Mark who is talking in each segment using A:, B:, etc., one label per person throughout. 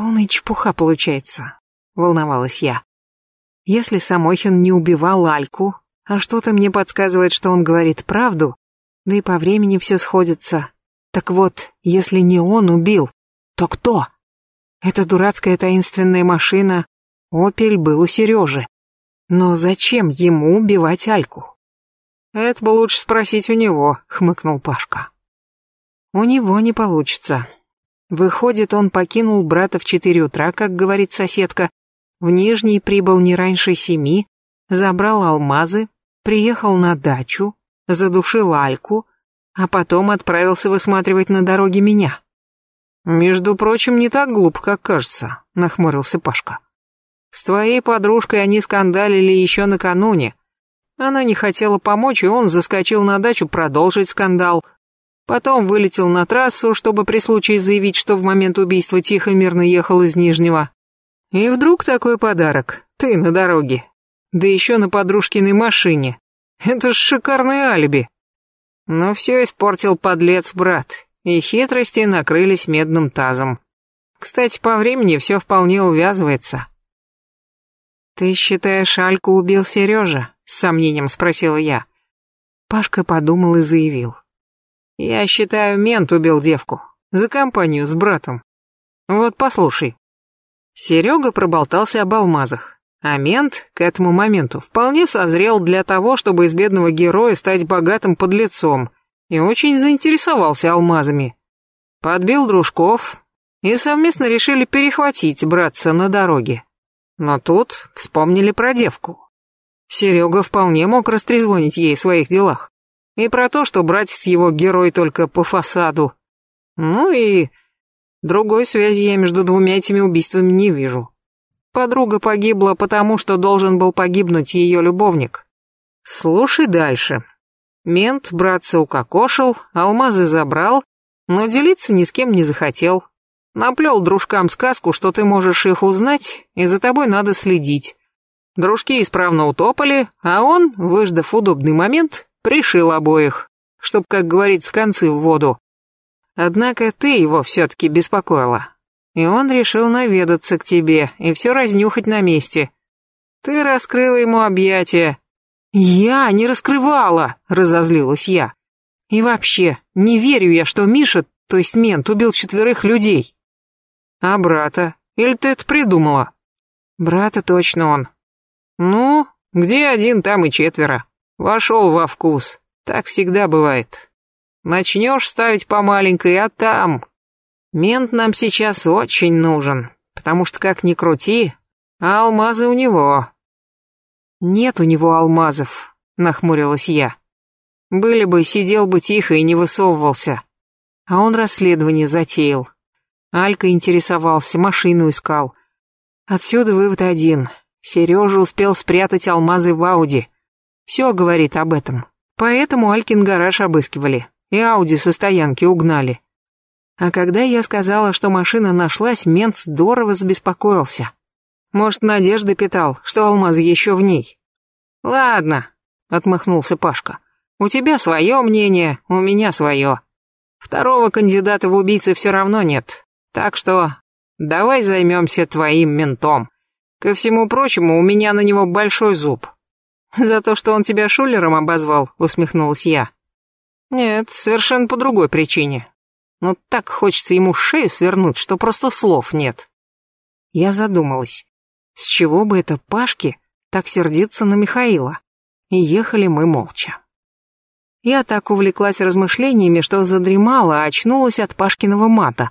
A: Полная чепуха получается, волновалась я. Если Самохин не убивал Альку, а что-то мне подсказывает, что он говорит правду, да и по времени все сходится. Так вот, если не он убил, то кто? Эта дурацкая таинственная машина «Опель» был у Сережи. Но зачем ему убивать Альку? «Это бы лучше спросить у него», — хмыкнул Пашка. «У него не получится. Выходит, он покинул брата в четыре утра, как говорит соседка, в Нижний прибыл не раньше семи, забрал алмазы, приехал на дачу, задушил Альку, а потом отправился высматривать на дороге меня». «Между прочим, не так глуп, как кажется», — нахмурился Пашка. «С твоей подружкой они скандалили еще накануне, она не хотела помочь, и он заскочил на дачу продолжить скандал. Потом вылетел на трассу, чтобы при случае заявить, что в момент убийства тихо мирно ехал из Нижнего. И вдруг такой подарок. Ты на дороге. Да еще на подружкиной машине. Это ж шикарное алиби. Но все испортил подлец брат, и хитрости накрылись медным тазом. Кстати, по времени все вполне увязывается. Ты считаешь, Альку убил Сережа? С сомнением спросила я. Пашка подумал и заявил. Я считаю, мент убил девку. За компанию с братом. Вот послушай. Серега проболтался об алмазах. А мент к этому моменту вполне созрел для того, чтобы из бедного героя стать богатым подлецом, и очень заинтересовался алмазами. Подбил дружков, и совместно решили перехватить братца на дороге. Но тут вспомнили про девку. Серега вполне мог растрезвонить ей в своих делах. И про то, что братец его герой только по фасаду. Ну и... Другой связи я между двумя этими убийствами не вижу. Подруга погибла потому, что должен был погибнуть ее любовник. Слушай дальше. Мент братца укокошил, алмазы забрал, но делиться ни с кем не захотел. Наплел дружкам сказку, что ты можешь их узнать, и за тобой надо следить. Дружки исправно утопали, а он, выждав удобный момент, пришил обоих, чтоб, как говорится, концы в воду. Однако ты его все-таки беспокоила. И он решил наведаться к тебе и все разнюхать на месте. Ты раскрыла ему объятия. Я не раскрывала, разозлилась я. И вообще, не верю я, что Миша, то есть мент, убил четверых людей. А брата? Или ты это придумала? Брата точно он, «Ну, где один, там и четверо. Вошел во вкус. Так всегда бывает. Начнешь ставить по маленькой, а там... Мент нам сейчас очень нужен, потому что, как ни крути, а алмазы у него». «Нет у него алмазов», — нахмурилась я. «Были бы, сидел бы тихо и не высовывался. А он расследование затеял. Алька интересовался, машину искал. Отсюда вывод один. Сережа успел спрятать алмазы в Ауди. Все говорит об этом. Поэтому Алькин гараж обыскивали. И Ауди со стоянки угнали. А когда я сказала, что машина нашлась, мент здорово забеспокоился. Может, надежды питал, что алмазы еще в ней. «Ладно», — отмахнулся Пашка. «У тебя свое мнение, у меня свое. Второго кандидата в убийцы все равно нет. Так что давай займемся твоим ментом». Ко всему прочему, у меня на него большой зуб. За то, что он тебя шулером обозвал, усмехнулась я. Нет, совершенно по другой причине. Но так хочется ему шею свернуть, что просто слов нет. Я задумалась, с чего бы это Пашке так сердиться на Михаила? И ехали мы молча. Я так увлеклась размышлениями, что задремала, а очнулась от Пашкиного мата.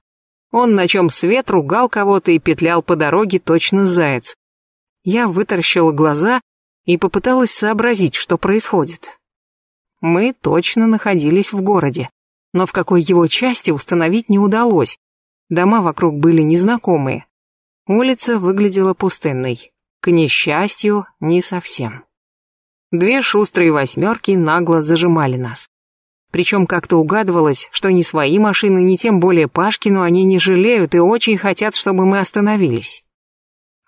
A: Он на чем свет ругал кого-то и петлял по дороге точно заяц. Я вытаращила глаза и попыталась сообразить, что происходит. Мы точно находились в городе, но в какой его части установить не удалось. Дома вокруг были незнакомые. Улица выглядела пустынной. К несчастью, не совсем. Две шустрые восьмерки нагло зажимали нас. Причем как-то угадывалось, что ни свои машины, ни тем более Пашкину они не жалеют и очень хотят, чтобы мы остановились.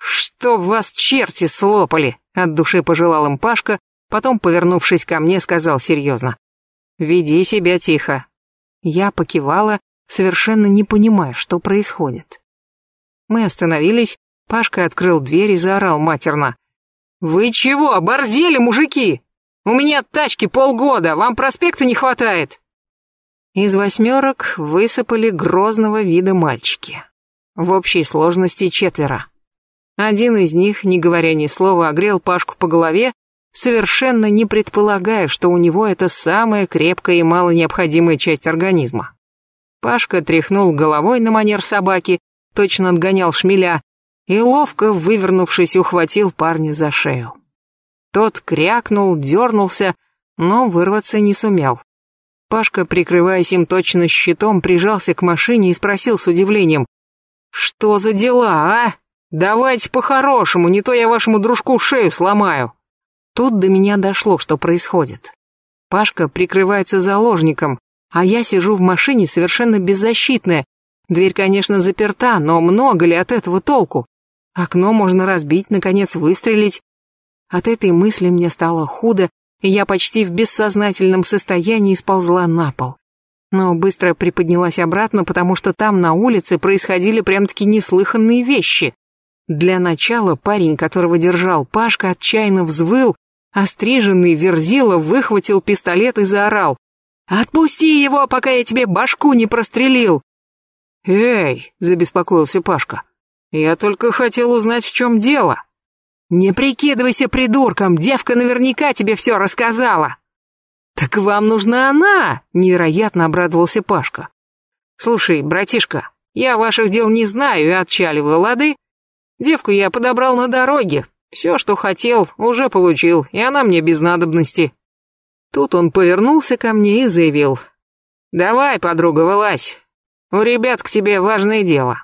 A: «Чтоб вас черти слопали!» — от души пожелал им Пашка, потом, повернувшись ко мне, сказал серьезно. «Веди себя тихо». Я покивала, совершенно не понимая, что происходит. Мы остановились, Пашка открыл дверь и заорал матерно. «Вы чего, оборзели, мужики? У меня тачки полгода, вам проспекта не хватает!» Из восьмерок высыпали грозного вида мальчики. В общей сложности четверо. Один из них, не говоря ни слова, огрел Пашку по голове, совершенно не предполагая, что у него это самая крепкая и мало необходимая часть организма. Пашка тряхнул головой на манер собаки, точно отгонял шмеля, и ловко, вывернувшись, ухватил парня за шею. Тот крякнул, дернулся, но вырваться не сумел. Пашка, прикрываясь им точно щитом, прижался к машине и спросил с удивлением. «Что за дела, а? Давайте по-хорошему, не то я вашему дружку шею сломаю». Тут до меня дошло, что происходит. Пашка прикрывается заложником, а я сижу в машине совершенно беззащитная. Дверь, конечно, заперта, но много ли от этого толку? Окно можно разбить, наконец выстрелить. От этой мысли мне стало худо, и я почти в бессознательном состоянии сползла на пол. Но быстро приподнялась обратно, потому что там на улице происходили прям-таки неслыханные вещи. Для начала парень, которого держал Пашка, отчаянно взвыл, а стриженный Верзила выхватил пистолет и заорал. «Отпусти его, пока я тебе башку не прострелил!» «Эй!» — забеспокоился Пашка. «Я только хотел узнать, в чем дело». «Не прикидывайся придурком, девка наверняка тебе все рассказала». «Так вам нужна она!» — невероятно обрадовался Пашка. «Слушай, братишка, я ваших дел не знаю и отчаливаю, лады? Девку я подобрал на дороге, все, что хотел, уже получил, и она мне без надобности». Тут он повернулся ко мне и заявил. «Давай, подруга, вылазь. У ребят к тебе важное дело».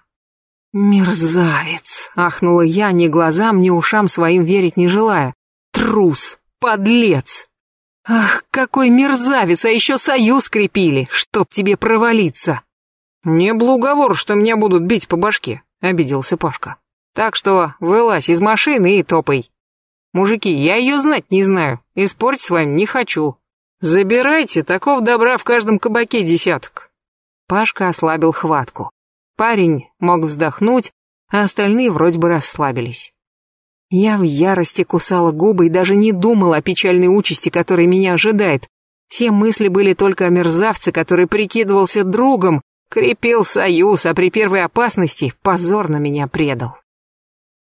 A: «Мерзавец!» — ахнула я, ни глазам, ни ушам своим верить не желая. «Трус! Подлец!» «Ах, какой мерзавец, а еще союз скрепили, чтоб тебе провалиться!» «Не был уговор, что меня будут бить по башке», — обиделся Пашка. «Так что вылазь из машины и топай. Мужики, я ее знать не знаю, и спорить с вами не хочу. Забирайте, таков добра в каждом кабаке десяток». Пашка ослабил хватку. Парень мог вздохнуть, а остальные вроде бы расслабились. Я в ярости кусала губы и даже не думала о печальной участи, которая меня ожидает. Все мысли были только о мерзавце, который прикидывался другом, крепил союз, а при первой опасности позорно меня предал.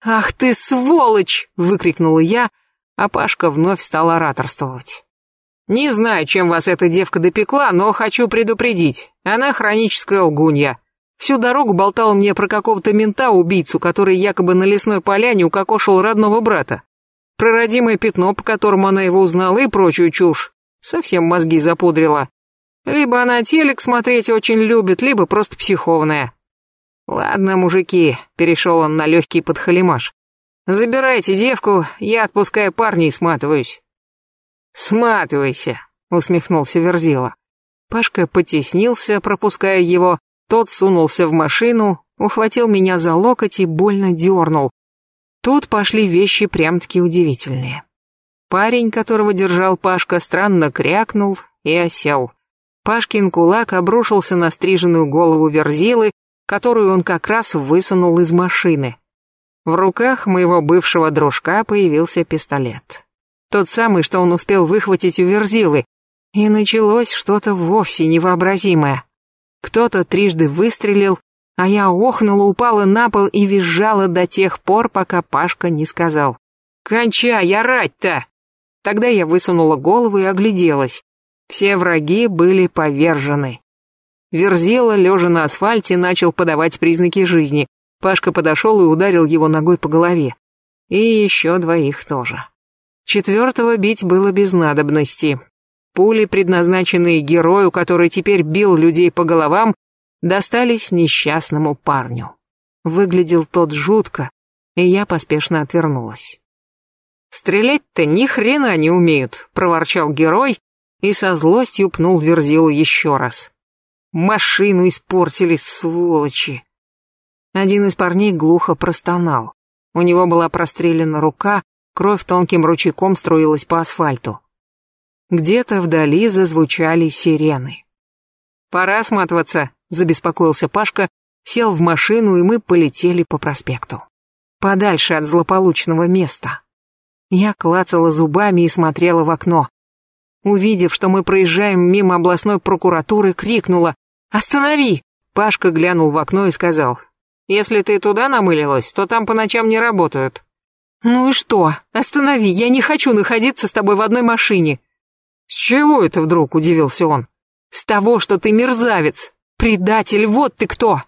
A: «Ах ты сволочь!» — выкрикнула я, а Пашка вновь стал ораторствовать. «Не знаю, чем вас эта девка допекла, но хочу предупредить. Она хроническая лгунья. Всю дорогу болтал мне про какого-то мента-убийцу, который якобы на лесной поляне укокошил родного брата. Про родимое пятно, по которому она его узнала, и прочую чушь. Совсем мозги запудрила. Либо она телек смотреть очень любит, либо просто психованная. Ладно, мужики, перешел он на легкий подхалимаш. Забирайте девку, я отпускаю парня и сматываюсь. Сматывайся, усмехнулся Верзила. Пашка потеснился, пропуская его, тот сунулся в машину, ухватил меня за локоть и больно дернул. Тут пошли вещи прям-таки удивительные. Парень, которого держал Пашка, странно крякнул и осел. Пашкин кулак обрушился на стриженную голову Верзилы, которую он как раз высунул из машины. В руках моего бывшего дружка появился пистолет. Тот самый, что он успел выхватить у Верзилы. И началось что-то вовсе невообразимое. Кто-то трижды выстрелил, а я охнула, упала на пол и визжала до тех пор, пока Пашка не сказал. «Кончай орать-то!» Тогда я высунула голову и огляделась. Все враги были повержены. Верзила, лежа на асфальте, начал подавать признаки жизни. Пашка подошел и ударил его ногой по голове. И еще двоих тоже. Четвертого бить было без надобности. Пули, предназначенные герою, который теперь бил людей по головам, достались несчастному парню. Выглядел тот жутко, и я поспешно отвернулась. «Стрелять-то ни хрена не умеют», — проворчал герой и со злостью пнул Верзилу еще раз. «Машину испортили, сволочи!» Один из парней глухо простонал. У него была прострелена рука, кровь тонким ручейком струилась по асфальту. Где-то вдали зазвучали сирены. «Пора сматываться», — забеспокоился Пашка, сел в машину, и мы полетели по проспекту. Подальше от злополучного места. Я клацала зубами и смотрела в окно. Увидев, что мы проезжаем мимо областной прокуратуры, крикнула «Останови!». Пашка глянул в окно и сказал «Если ты туда намылилась, то там по ночам не работают». «Ну и что? Останови, я не хочу находиться с тобой в одной машине». «С чего это вдруг?» – удивился он. «С того, что ты мерзавец, предатель, вот ты кто!»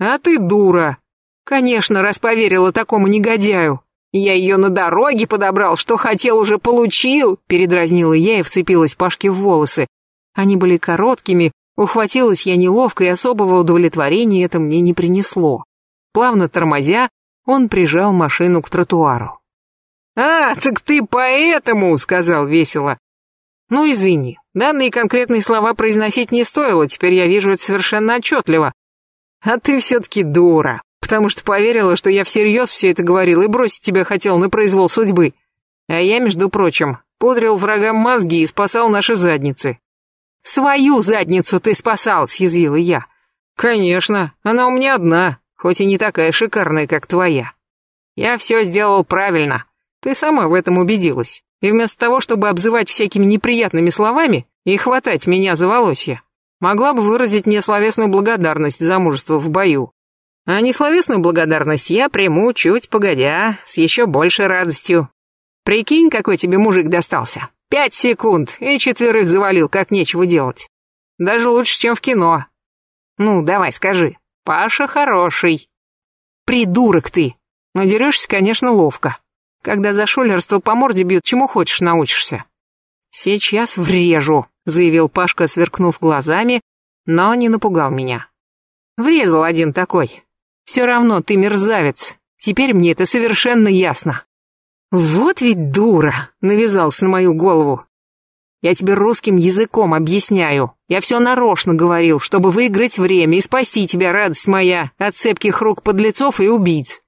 A: «А ты дура!» «Конечно, раз поверила такому негодяю!» «Я ее на дороге подобрал, что хотел, уже получил!» Передразнила я и вцепилась Пашке в волосы. Они были короткими, ухватилась я неловко, и особого удовлетворения это мне не принесло. Плавно тормозя, он прижал машину к тротуару. «А, так ты поэтому!» — сказал весело. «Ну, извини, данные конкретные слова произносить не стоило, теперь я вижу это совершенно отчетливо. А ты все-таки дура, потому что поверила, что я всерьез все это говорил и бросить тебя хотел на произвол судьбы. А я, между прочим, пудрил врагам мозги и спасал наши задницы». «Свою задницу ты спасал!» — съязвила я. «Конечно, она у меня одна, хоть и не такая шикарная, как твоя. Я все сделал правильно. Ты сама в этом убедилась. И вместо того, чтобы обзывать всякими неприятными словами и хватать меня за волосья, могла бы выразить мне словесную благодарность за мужество в бою. А несловесную благодарность я приму чуть погодя, с еще большей радостью. Прикинь, какой тебе мужик достался. Пять секунд, и четверых завалил, как нечего делать. Даже лучше, чем в кино. Ну, давай, скажи, Паша хороший. Придурок ты. Но дерешься, конечно, ловко. Когда за шулерство по морде бьют, чему хочешь научишься. Сейчас врежу, заявил Пашка, сверкнув глазами, но не напугал меня. Врезал один такой. Все равно ты мерзавец. Теперь мне это совершенно ясно. Вот ведь дура, навязался на мою голову. Я тебе русским языком объясняю. Я все нарочно говорил, чтобы выиграть время и спасти тебя, радость моя, от цепких рук подлецов и убийц.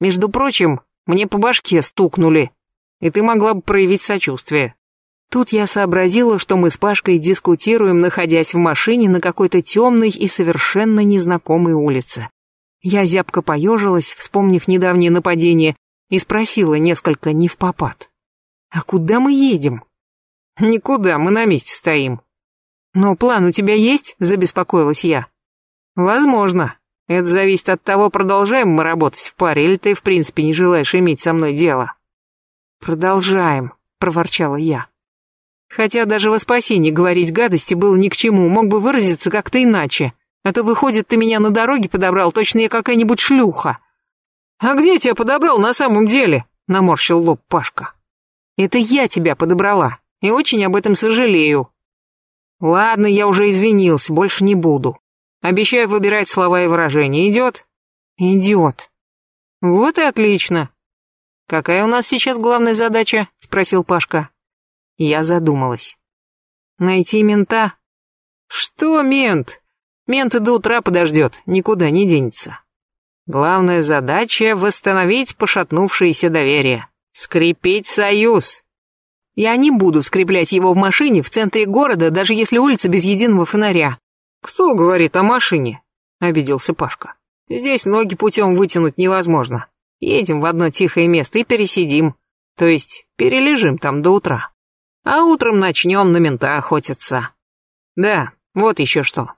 A: Между прочим, мне по башке стукнули, и ты могла бы проявить сочувствие. Тут я сообразила, что мы с Пашкой дискутируем, находясь в машине на какой-то темной и совершенно незнакомой улице. Я зябко поежилась, вспомнив недавнее нападение, и спросила несколько не в попад. «А куда мы едем?» Никуда, мы на месте стоим. Но план у тебя есть? Забеспокоилась я. Возможно. Это зависит от того, продолжаем мы работать в паре, или ты в принципе не желаешь иметь со мной дело. Продолжаем, проворчала я. Хотя даже во спасении говорить гадости было ни к чему, мог бы выразиться как-то иначе. А то, выходит, ты меня на дороге подобрал, точно я какая-нибудь шлюха. А где тебя подобрал на самом деле? Наморщил лоб Пашка. Это я тебя подобрала и очень об этом сожалею. Ладно, я уже извинился, больше не буду. Обещаю выбирать слова и выражения. Идет? Идет. Вот и отлично. Какая у нас сейчас главная задача? Спросил Пашка. Я задумалась. Найти мента? Что мент? Мент и до утра подождет, никуда не денется. Главная задача — восстановить пошатнувшееся доверие. Скрепить союз. Я не буду скреплять его в машине в центре города, даже если улица без единого фонаря. Кто говорит о машине? Обиделся Пашка. Здесь ноги путем вытянуть невозможно. Едем в одно тихое место и пересидим. То есть перележим там до утра. А утром начнем на мента охотиться. Да, вот еще что.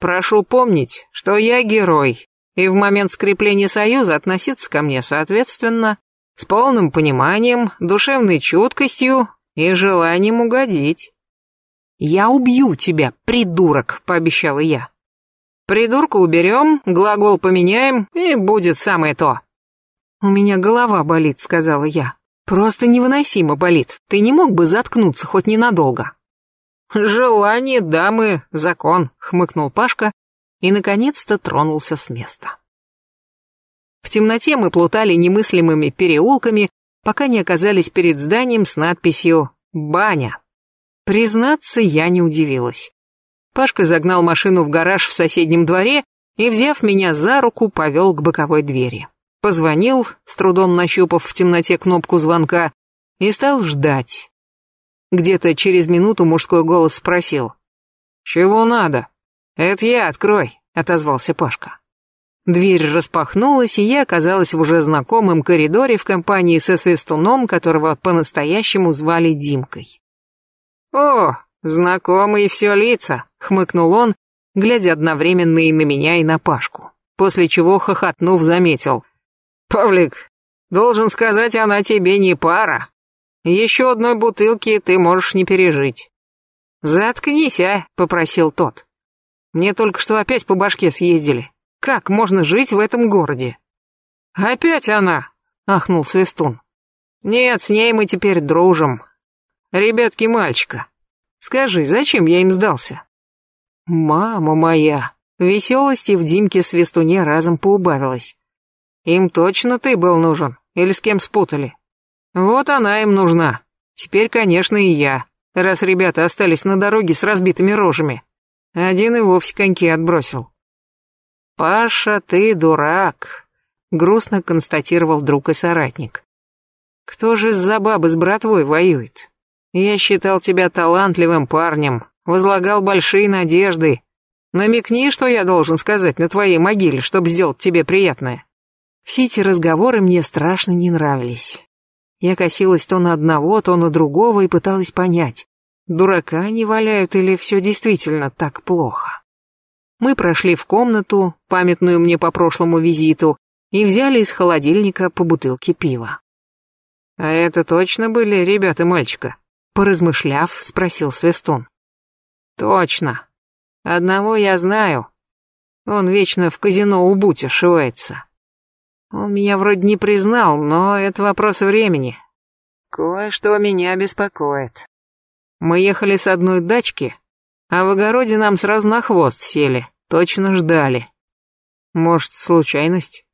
A: Прошу помнить, что я герой, и в момент скрепления союза относиться ко мне соответственно с полным пониманием, душевной чуткостью и желанием угодить. «Я убью тебя, придурок», — пообещала я. «Придурка уберем, глагол поменяем, и будет самое то». «У меня голова болит», — сказала я. «Просто невыносимо болит. Ты не мог бы заткнуться хоть ненадолго?» «Желание дамы — закон», — хмыкнул Пашка и, наконец-то, тронулся с места. В темноте мы плутали немыслимыми переулками, пока не оказались перед зданием с надписью «Баня». Признаться, я не удивилась. Пашка загнал машину в гараж в соседнем дворе и, взяв меня за руку, повел к боковой двери. Позвонил, с трудом нащупав в темноте кнопку звонка, и стал ждать. Где-то через минуту мужской голос спросил. «Чего надо?» «Это я, открой», — отозвался Пашка. Дверь распахнулась, и я оказалась в уже знакомом коридоре в компании со свистуном, которого по-настоящему звали Димкой. «О, знакомые все лица», — хмыкнул он, глядя одновременно и на меня, и на Пашку, после чего, хохотнув, заметил. «Павлик, должен сказать, она тебе не пара. Еще одной бутылки ты можешь не пережить». «Заткнись, а», — попросил тот. «Мне только что опять по башке съездили. Как можно жить в этом городе? Опять она, ахнул Свистун. Нет, с ней мы теперь дружим. Ребятки мальчика. Скажи, зачем я им сдался? Мама моя. Веселости в Димке Свистуне разом поубавилась. Им точно ты был нужен? Или с кем спутали? Вот она им нужна. Теперь, конечно, и я, раз ребята остались на дороге с разбитыми рожами. Один и вовсе коньки отбросил. «Паша, ты дурак», — грустно констатировал друг и соратник. «Кто же из-за бабы с братвой воюет? Я считал тебя талантливым парнем, возлагал большие надежды. Намекни, что я должен сказать на твоей могиле, чтобы сделать тебе приятное». Все эти разговоры мне страшно не нравились. Я косилась то на одного, то на другого и пыталась понять, дурака они валяют или все действительно так плохо. Мы прошли в комнату, памятную мне по прошлому визиту, и взяли из холодильника по бутылке пива. «А это точно были ребята мальчика?» Поразмышляв, спросил Свистон. «Точно. Одного я знаю. Он вечно в казино у Бути шивается. Он меня вроде не признал, но это вопрос времени. Кое-что меня беспокоит. Мы ехали с одной дачки, а в огороде нам сразу на хвост сели, точно ждали. Может, случайность?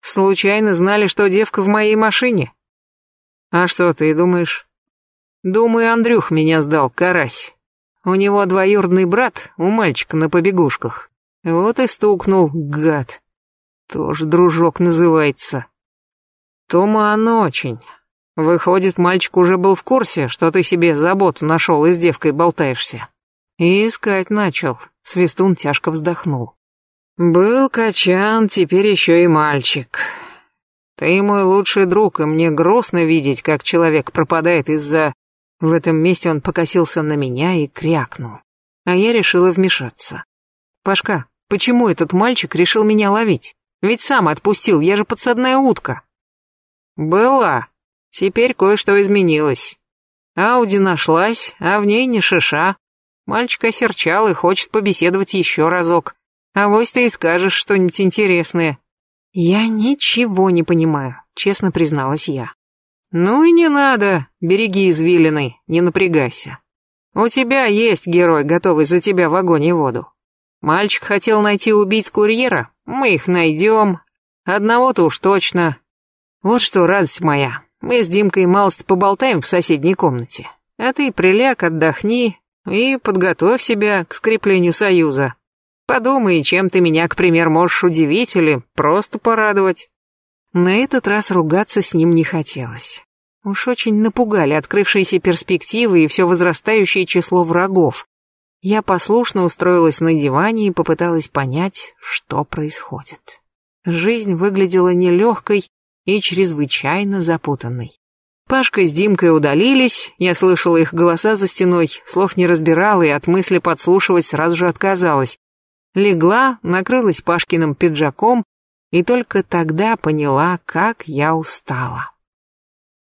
A: Случайно знали, что девка в моей машине? А что ты думаешь? Думаю, Андрюх меня сдал, карась. У него двоюродный брат, у мальчика на побегушках. Вот и стукнул, гад. Тоже дружок называется. Туман очень. Выходит, мальчик уже был в курсе, что ты себе заботу нашел и с девкой болтаешься. И искать начал. Свистун тяжко вздохнул. Был качан, теперь еще и мальчик. Ты мой лучший друг, и мне грустно видеть, как человек пропадает из-за... В этом месте он покосился на меня и крякнул. А я решила вмешаться. Пашка, почему этот мальчик решил меня ловить? Ведь сам отпустил, я же подсадная утка. Была. Теперь кое-что изменилось. Ауди нашлась, а в ней не шиша. Мальчик осерчал и хочет побеседовать еще разок. А вось ты и скажешь что-нибудь интересное. Я ничего не понимаю, честно призналась я. Ну и не надо, береги извилины, не напрягайся. У тебя есть герой, готовый за тебя в огонь и воду. Мальчик хотел найти убийц курьера, мы их найдем. Одного-то уж точно. Вот что, радость моя, мы с Димкой малость поболтаем в соседней комнате. А ты приляг, отдохни, и подготовь себя к скреплению союза. Подумай, чем ты меня, к примеру, можешь удивить или просто порадовать. На этот раз ругаться с ним не хотелось. Уж очень напугали открывшиеся перспективы и все возрастающее число врагов. Я послушно устроилась на диване и попыталась понять, что происходит. Жизнь выглядела нелегкой и чрезвычайно запутанной. Пашка с Димкой удалились, я слышала их голоса за стеной, слов не разбирала и от мысли подслушивать сразу же отказалась. Легла, накрылась Пашкиным пиджаком и только тогда поняла, как я устала.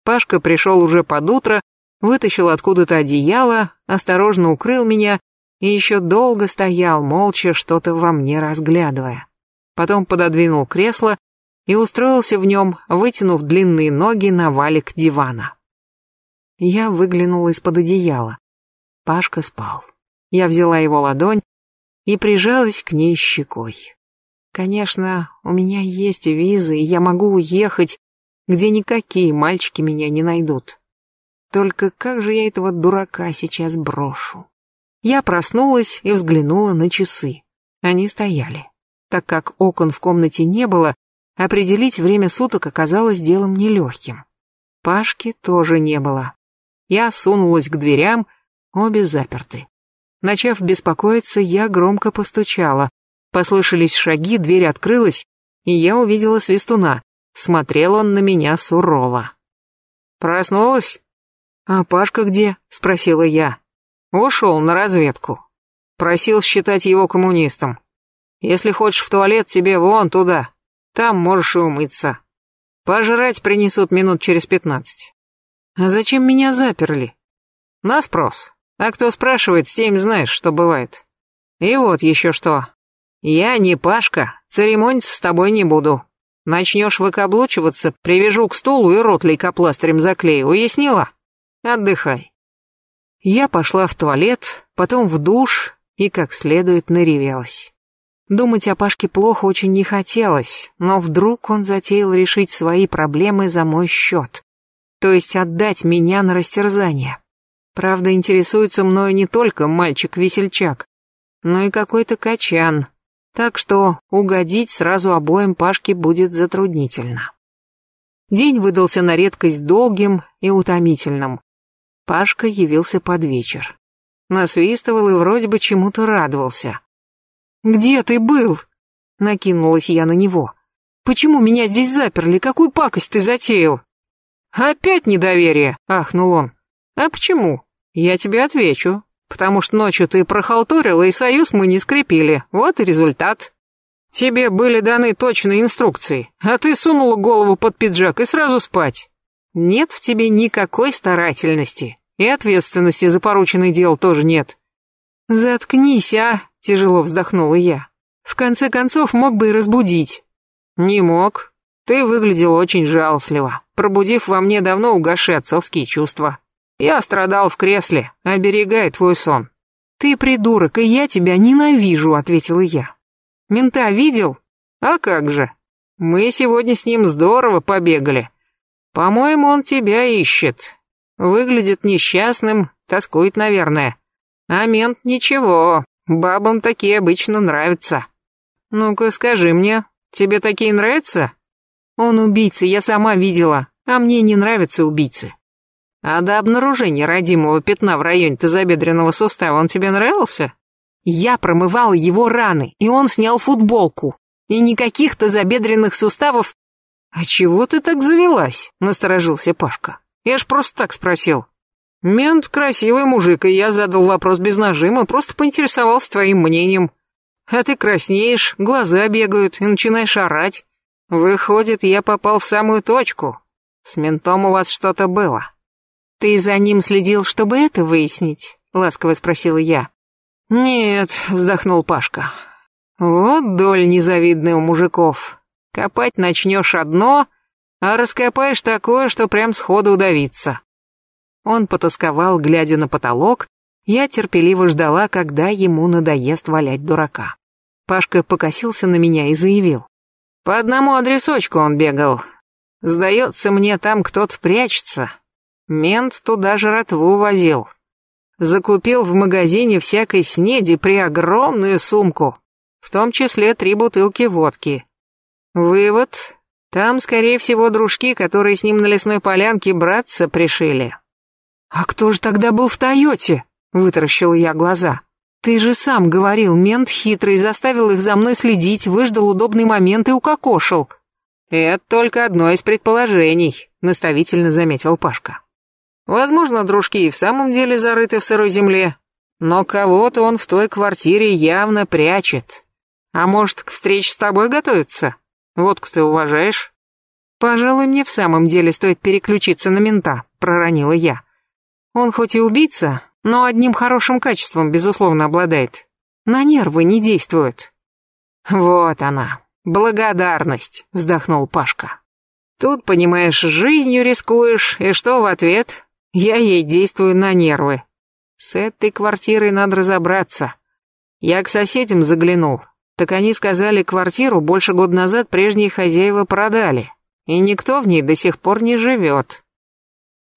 A: Пашка пришел уже под утро, вытащил откуда-то одеяло, осторожно укрыл меня и еще долго стоял, молча что-то во мне разглядывая. Потом пододвинул кресло и устроился в нем, вытянув длинные ноги на валик дивана. Я выглянула из-под одеяла. Пашка спал. Я взяла его ладонь и прижалась к ней щекой. Конечно, у меня есть виза, и я могу уехать, где никакие мальчики меня не найдут. Только как же я этого дурака сейчас брошу? Я проснулась и взглянула на часы. Они стояли. Так как окон в комнате не было, Определить время суток оказалось делом нелегким. Пашки тоже не было. Я сунулась к дверям, обе заперты. Начав беспокоиться, я громко постучала. Послышались шаги, дверь открылась, и я увидела свистуна. Смотрел он на меня сурово. «Проснулась?» «А Пашка где?» — спросила я. «Ушел на разведку. Просил считать его коммунистом. Если хочешь в туалет, тебе вон туда. Там можешь и умыться. Пожрать принесут минут через пятнадцать». «А зачем меня заперли?» «На спрос. А кто спрашивает, с тем знаешь, что бывает. И вот еще что. Я не Пашка, церемониться с тобой не буду. Начнешь выкаблучиваться, привяжу к стулу и рот лейкопластырем заклею, уяснила? Отдыхай. Я пошла в туалет, потом в душ и как следует наревелась. Думать о Пашке плохо очень не хотелось, но вдруг он затеял решить свои проблемы за мой счет. То есть отдать меня на растерзание. Правда, интересуется мною не только мальчик-весельчак, но и какой-то качан, так что угодить сразу обоим Пашке будет затруднительно. День выдался на редкость долгим и утомительным. Пашка явился под вечер. Насвистывал и вроде бы чему-то радовался. «Где ты был?» — накинулась я на него. «Почему меня здесь заперли? Какую пакость ты затеял?» «Опять недоверие!» — ахнул он. «А почему? Я тебе отвечу. Потому что ночью ты прохалтурила, и союз мы не скрепили. Вот и результат. Тебе были даны точные инструкции, а ты сунула голову под пиджак и сразу спать. Нет в тебе никакой старательности. И ответственности за порученное дело тоже нет. Заткнись, а, тяжело вздохнула я. В конце концов, мог бы и разбудить. Не мог. Ты выглядел очень жалостливо, пробудив во мне давно угасшие отцовские чувства. Я страдал в кресле, оберегай твой сон. Ты придурок, и я тебя ненавижу, ответила я. Мента видел? А как же? Мы сегодня с ним здорово побегали. По-моему, он тебя ищет. Выглядит несчастным, тоскует, наверное. А мент ничего, бабам такие обычно нравятся. Ну-ка скажи мне, тебе такие нравятся? Он убийца, я сама видела, а мне не нравятся убийцы. А до обнаружения родимого пятна в районе тазобедренного сустава он тебе нравился? Я промывал его раны, и он снял футболку. И никаких тазобедренных суставов... А чего ты так завелась? Насторожился Пашка. Я ж просто так спросил. Мент красивый мужик, и я задал вопрос без нажима, просто поинтересовался твоим мнением. А ты краснеешь, глаза бегают и начинаешь орать. Выходит, я попал в самую точку. С ментом у вас что-то было. «Ты за ним следил, чтобы это выяснить?» — ласково спросила я. «Нет», — вздохнул Пашка. «Вот доль незавидная у мужиков. Копать начнешь одно, а раскопаешь такое, что прям сходу удавиться». Он потасковал, глядя на потолок, я терпеливо ждала, когда ему надоест валять дурака. Пашка покосился на меня и заявил. «По одному адресочку он бегал. Сдается мне, там кто-то прячется, Мент туда жратву возил. Закупил в магазине всякой снеди при огромную сумку, в том числе три бутылки водки. Вывод, там, скорее всего, дружки, которые с ним на лесной полянке братца пришили. «А кто же тогда был в Тойоте?» — вытаращил я глаза. «Ты же сам говорил, мент хитрый, заставил их за мной следить, выждал удобный момент и укокошил». «Это только одно из предположений», — наставительно заметил Пашка. Возможно, дружки и в самом деле зарыты в сырой земле, но кого-то он в той квартире явно прячет. А может, к встрече с тобой готовится? Водку ты уважаешь? Пожалуй, мне в самом деле стоит переключиться на мента, проронила я. Он хоть и убийца, но одним хорошим качеством, безусловно, обладает. На нервы не действует. Вот она, благодарность, вздохнул Пашка. Тут, понимаешь, жизнью рискуешь, и что в ответ? Я ей действую на нервы. С этой квартирой надо разобраться. Я к соседям заглянул. Так они сказали, квартиру больше года назад прежние хозяева продали. И никто в ней до сих пор не живет.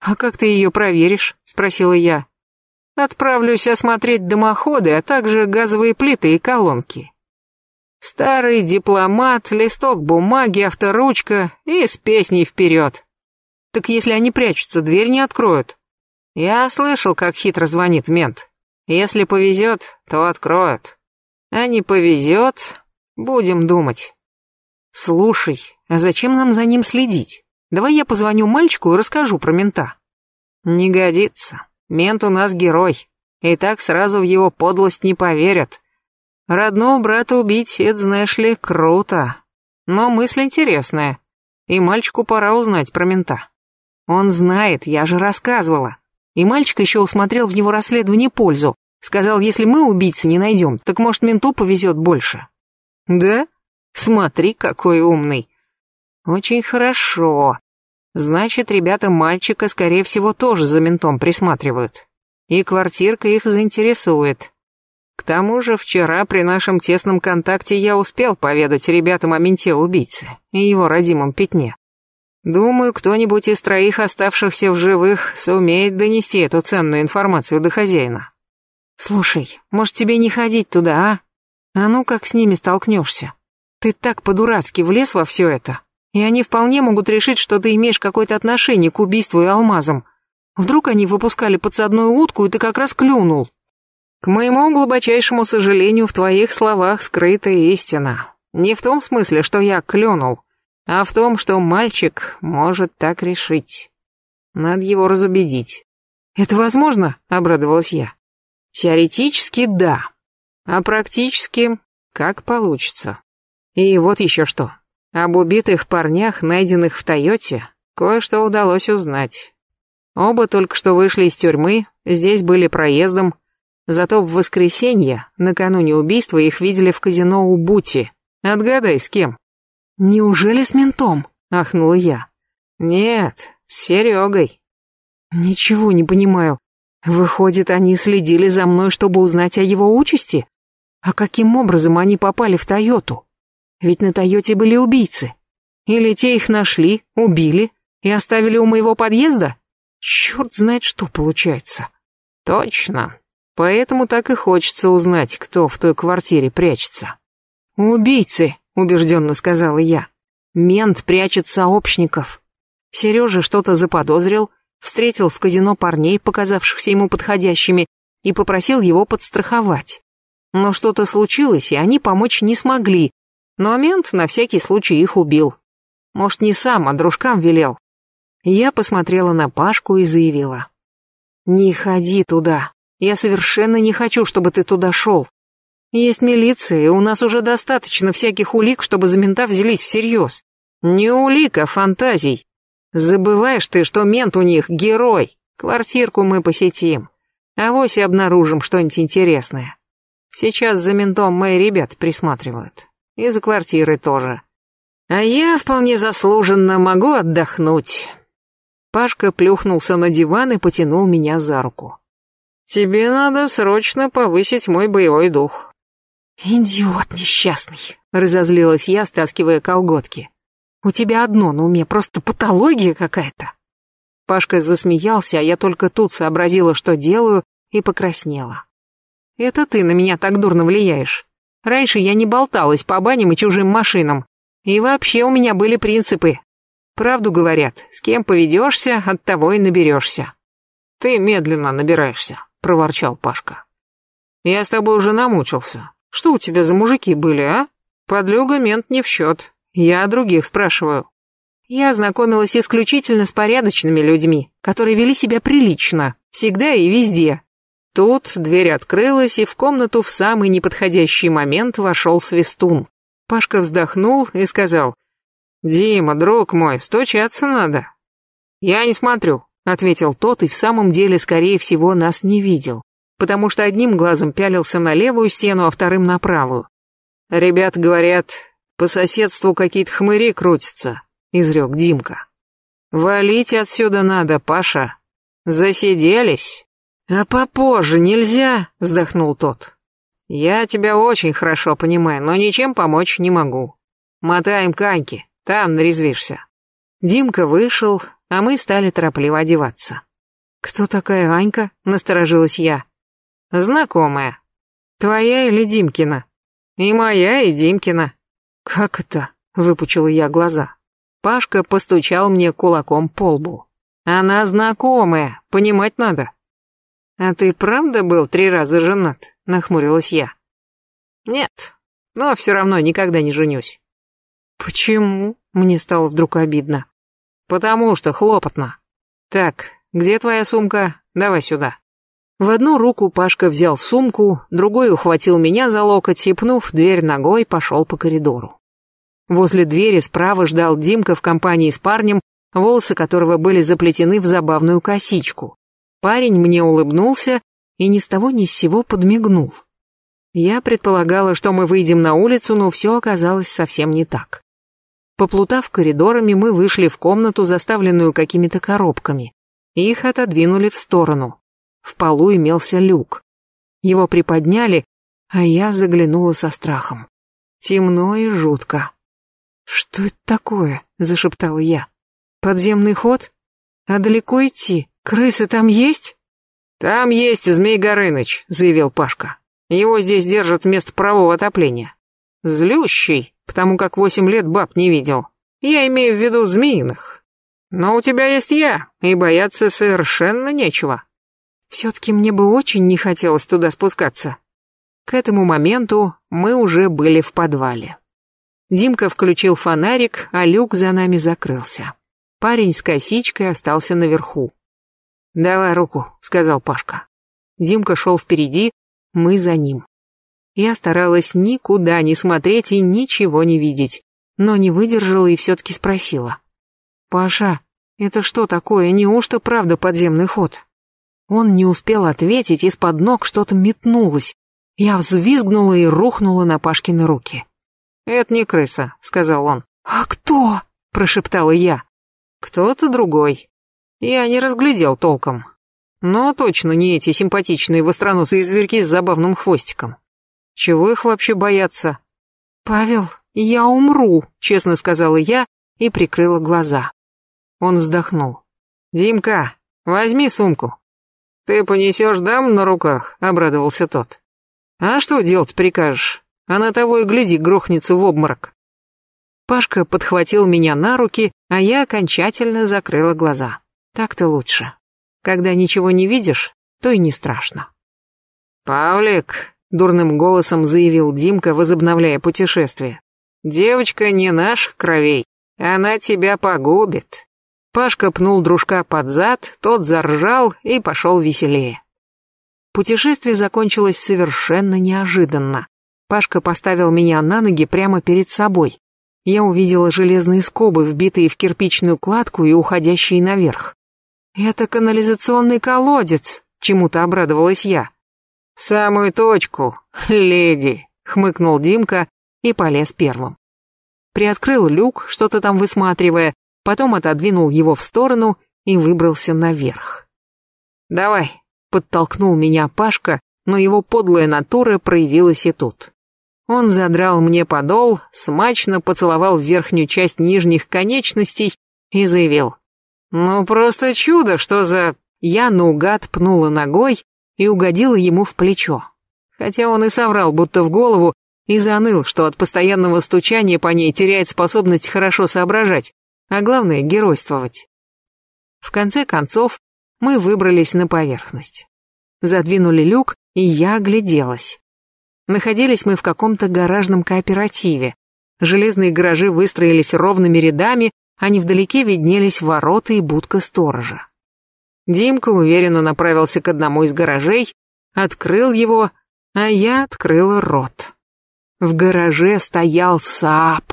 A: «А как ты ее проверишь?» — спросила я. «Отправлюсь осмотреть дымоходы, а также газовые плиты и колонки. Старый дипломат, листок бумаги, авторучка и с песней вперед. Так если они прячутся, дверь не откроют. Я слышал, как хитро звонит мент. Если повезет, то откроют. А не повезет, будем думать. Слушай, а зачем нам за ним следить? Давай я позвоню мальчику и расскажу про мента. Не годится. Мент у нас герой. И так сразу в его подлость не поверят. Родного брата убить, это, знаешь ли, круто. Но мысль интересная. И мальчику пора узнать про мента. Он знает, я же рассказывала. И мальчик еще усмотрел в его расследовании пользу. Сказал, если мы убийцы не найдем, так может менту повезет больше. Да? Смотри, какой умный. Очень хорошо. Значит, ребята мальчика, скорее всего, тоже за ментом присматривают. И квартирка их заинтересует. К тому же вчера при нашем тесном контакте я успел поведать ребятам о менте убийцы и его родимом пятне. Думаю, кто-нибудь из троих оставшихся в живых сумеет донести эту ценную информацию до хозяина. Слушай, может тебе не ходить туда, а? А ну как с ними столкнешься? Ты так по-дурацки влез во все это, и они вполне могут решить, что ты имеешь какое-то отношение к убийству и алмазам. Вдруг они выпускали подсадную утку, и ты как раз клюнул. К моему глубочайшему сожалению, в твоих словах скрыта истина. Не в том смысле, что я клюнул, а в том, что мальчик может так решить. Надо его разубедить. Это возможно? Обрадовалась я. Теоретически да, а практически как получится. И вот еще что. Об убитых парнях, найденных в Тойоте, кое-что удалось узнать. Оба только что вышли из тюрьмы, здесь были проездом, зато в воскресенье, накануне убийства, их видели в казино у Бути. Отгадай, с кем? Неужели с ментом? Ахнула я. Нет, с Серегой. Ничего не понимаю. Выходит, они следили за мной, чтобы узнать о его участи? А каким образом они попали в Тойоту? Ведь на Тойоте были убийцы. Или те их нашли, убили и оставили у моего подъезда? Черт знает, что получается. Точно. Поэтому так и хочется узнать, кто в той квартире прячется. Убийцы, убежденно сказала я. Мент прячет сообщников. Сережа что-то заподозрил, встретил в казино парней, показавшихся ему подходящими, и попросил его подстраховать. Но что-то случилось, и они помочь не смогли, но мент на всякий случай их убил. Может, не сам, а дружкам велел. Я посмотрела на Пашку и заявила. «Не ходи туда. Я совершенно не хочу, чтобы ты туда шел. Есть милиция, и у нас уже достаточно всяких улик, чтобы за мента взялись всерьез. Не улик, а фантазий. Забываешь ты, что мент у них герой. Квартирку мы посетим. А вось и обнаружим что-нибудь интересное. Сейчас за ментом мои ребята присматривают. И за квартирой тоже. А я вполне заслуженно могу отдохнуть. Пашка плюхнулся на диван и потянул меня за руку. «Тебе надо срочно повысить мой боевой дух». «Идиот несчастный», — разозлилась я, стаскивая колготки. «У тебя одно на уме, просто патология какая-то». Пашка засмеялся, а я только тут сообразила, что делаю, и покраснела. «Это ты на меня так дурно влияешь. Раньше я не болталась по баням и чужим машинам. И вообще у меня были принципы. Правду говорят, с кем поведешься, от того и наберешься. Ты медленно набираешься, проворчал Пашка. Я с тобой уже намучился. Что у тебя за мужики были, а? Подлюга мент не в счет. Я о других спрашиваю. Я знакомилась исключительно с порядочными людьми, которые вели себя прилично, всегда и везде, Тут дверь открылась, и в комнату в самый неподходящий момент вошел Свистун. Пашка вздохнул и сказал, «Дима, друг мой, стучаться надо». «Я не смотрю», — ответил тот, и в самом деле, скорее всего, нас не видел, потому что одним глазом пялился на левую стену, а вторым на правую. «Ребят говорят, по соседству какие-то хмыри крутятся», — изрек Димка. «Валить отсюда надо, Паша. Засиделись». «А попозже нельзя?» — вздохнул тот. «Я тебя очень хорошо понимаю, но ничем помочь не могу. Мотаем каньки, там нарезвишься». Димка вышел, а мы стали торопливо одеваться. «Кто такая Анька?» — насторожилась я. «Знакомая. Твоя или Димкина?» «И моя, и Димкина». «Как это?» — выпучила я глаза. Пашка постучал мне кулаком по лбу. «Она знакомая, понимать надо». «А ты правда был три раза женат?» — нахмурилась я. «Нет, но все равно никогда не женюсь». Почему? Мне стало вдруг обидно.
B: Потому что хлопотно. Так, где твоя сумка? Давай сюда.
A: В одну руку Пашка взял сумку, другой ухватил меня за локоть и, пнув дверь ногой, пошел по коридору. Возле двери справа ждал Димка в компании с парнем, волосы которого были заплетены в забавную косичку. Парень мне улыбнулся и ни с того ни с сего подмигнул. Я предполагала, что мы выйдем на улицу, но все оказалось совсем не так. Поплутав коридорами, мы вышли в комнату, заставленную какими-то коробками. Их отодвинули в сторону. В полу имелся люк. Его приподняли, а я заглянула со страхом. Темно и жутко. «Что это такое?» — зашептала я. «Подземный ход? А далеко идти? Крысы там есть?»
B: «Там есть Змей Горыныч», — заявил Пашка. «Его здесь держат вместо парового отопления. Злющий, потому как восемь лет баб не видел. Я имею в виду змеиных. Но у тебя есть я, и бояться совершенно нечего».
A: Все-таки мне бы очень не хотелось туда спускаться. К этому моменту мы уже были в подвале. Димка включил фонарик, а люк за нами закрылся. Парень с косичкой остался наверху. «Давай руку», — сказал Пашка. Димка шел впереди, мы за ним. Я старалась никуда не смотреть и ничего не видеть, но не выдержала и все-таки спросила. «Паша, это что такое, неужто правда подземный ход?» Он не успел ответить, из-под ног что-то метнулось. Я взвизгнула и рухнула на Пашкины руки.
B: «Это не крыса», — сказал он.
A: «А кто?» — прошептала я.
B: «Кто-то другой. Я не разглядел толком. Но точно не эти симпатичные востроносые зверьки с забавным хвостиком. Чего их вообще бояться?»
A: «Павел, я умру», — честно сказала я и прикрыла глаза. Он вздохнул.
B: «Димка, возьми сумку». «Ты понесешь дам на руках», — обрадовался тот. «А что делать прикажешь? Она того и гляди, грохнется в обморок».
A: Пашка подхватил меня на руки, а я окончательно закрыла глаза. Так-то лучше. Когда ничего не видишь, то и не страшно.
B: «Павлик», — дурным голосом заявил Димка, возобновляя путешествие, «девочка не наших кровей, она тебя погубит». Пашка пнул дружка под зад, тот заржал и пошел веселее.
A: Путешествие закончилось совершенно неожиданно. Пашка поставил меня на ноги прямо перед собой. Я увидела железные скобы, вбитые в кирпичную кладку и уходящие наверх. «Это канализационный колодец», — чему-то обрадовалась я.
B: «В самую точку, леди», — хмыкнул Димка и полез первым.
A: Приоткрыл люк, что-то там высматривая, потом отодвинул его в сторону и выбрался наверх.
B: «Давай», —
A: подтолкнул меня Пашка, но его подлая натура проявилась и тут. Он задрал мне подол, смачно поцеловал верхнюю часть нижних конечностей и заявил. «Ну просто чудо, что за...» Я наугад пнула ногой и угодила ему в плечо. Хотя он и соврал, будто в голову, и заныл, что от постоянного стучания по ней теряет способность хорошо соображать а главное геройствовать. В конце концов, мы выбрались на поверхность. Задвинули люк, и я огляделась. Находились мы в каком-то гаражном кооперативе. Железные гаражи выстроились ровными рядами, а невдалеке виднелись ворота и будка сторожа. Димка уверенно направился к одному из гаражей, открыл его, а я открыла рот. В гараже стоял Саап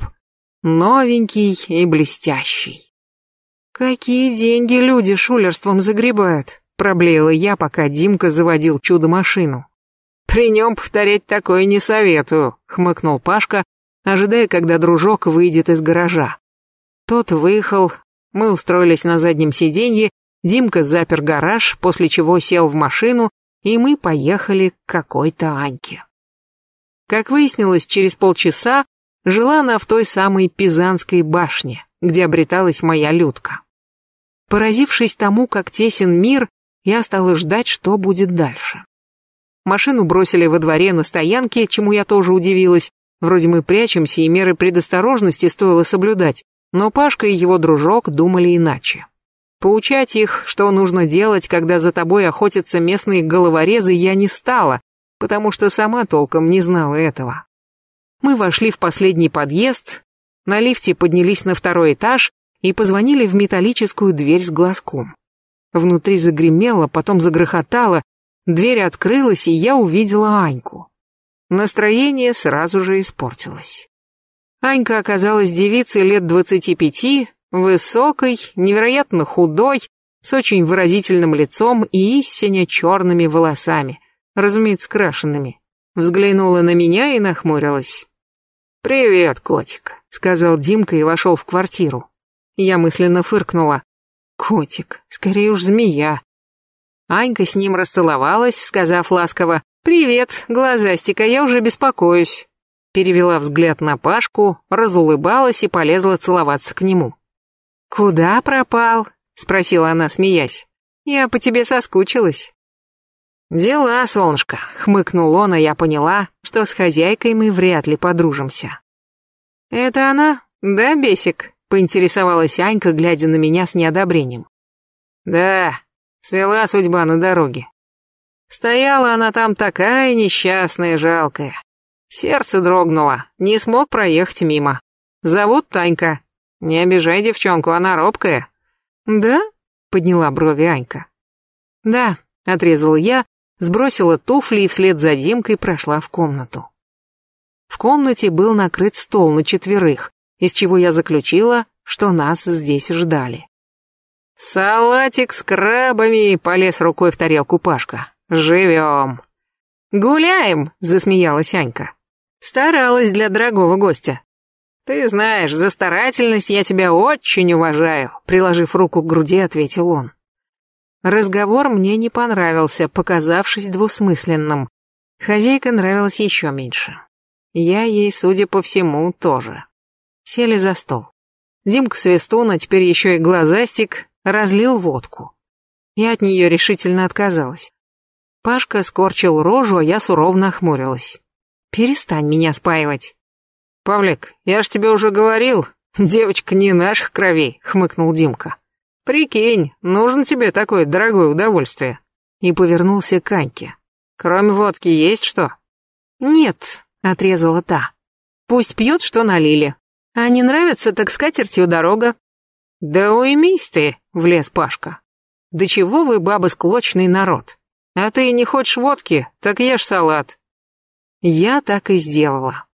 A: новенький и блестящий. «Какие деньги люди шулерством загребают», — проблеяла я, пока Димка заводил чудо-машину.
B: «При нем повторять такое не советую», — хмыкнул Пашка, ожидая, когда дружок выйдет из гаража.
A: Тот выехал, мы устроились на заднем сиденье, Димка запер гараж, после чего сел в машину, и мы поехали к какой-то Аньке. Как выяснилось, через полчаса Жила она в той самой Пизанской башне, где обреталась моя Людка. Поразившись тому, как тесен мир, я стала ждать, что будет дальше. Машину бросили во дворе на стоянке, чему я тоже удивилась. Вроде мы прячемся, и меры предосторожности стоило соблюдать, но Пашка и его дружок думали иначе. Поучать их, что нужно делать, когда за тобой охотятся местные головорезы, я не стала, потому что сама толком не знала этого. Мы вошли в последний подъезд, На лифте поднялись на второй этаж и позвонили в металлическую дверь с глазком. Внутри загремело, потом загрохотало, дверь открылась, и я увидела Аньку. Настроение сразу же испортилось. Анька оказалась девицей лет двадцати пяти, высокой, невероятно худой, с очень выразительным лицом и истинно черными волосами, разумеется, крашенными. Взглянула на меня и нахмурилась. «Привет, котик», — сказал Димка и вошел в квартиру. Я мысленно фыркнула. «Котик, скорее уж змея». Анька с ним расцеловалась, сказав ласково, «Привет, глазастика, я уже беспокоюсь». Перевела взгляд на Пашку, разулыбалась и полезла целоваться к нему. «Куда пропал?» — спросила она, смеясь. «Я по тебе соскучилась». «Дела, солнышко», — хмыкнул он, а я поняла, что с хозяйкой мы вряд ли подружимся. «Это она? Да, Бесик?» — поинтересовалась Анька, глядя на меня с неодобрением. «Да, свела судьба на дороге. Стояла она там такая несчастная, жалкая. Сердце дрогнуло, не смог проехать мимо. Зовут Танька. Не обижай девчонку, она робкая. Да? Подняла брови Анька. Да, отрезала я, сбросила туфли и вслед за Димкой прошла в комнату. В комнате был накрыт стол на четверых, из чего я заключила, что нас здесь ждали. «Салатик с крабами!» — полез рукой в тарелку Пашка. «Живем!» «Гуляем!» — засмеялась Анька. Старалась для дорогого гостя. Ты знаешь, за старательность я тебя очень уважаю, приложив руку к груди, ответил он. Разговор мне не понравился, показавшись двусмысленным. Хозяйка нравилась еще меньше. Я ей, судя по всему, тоже. Сели за стол. Димка Свистун, а теперь еще и глазастик, разлил водку. Я от нее решительно отказалась. Пашка скорчил рожу, а я сурово нахмурилась. «Перестань меня спаивать». «Павлик, я ж тебе уже говорил, девочка не наших кровей», — хмыкнул Димка. «Прикинь, нужно тебе такое дорогое удовольствие». И повернулся к Аньке. «Кроме водки есть что?» «Нет», — отрезала та. «Пусть пьет, что налили. А не нравится, так скатертью дорога». «Да уймись ты», — влез Пашка. «Да чего вы, бабы, склочный народ? А ты не хочешь водки, так ешь салат. Я так и сделала.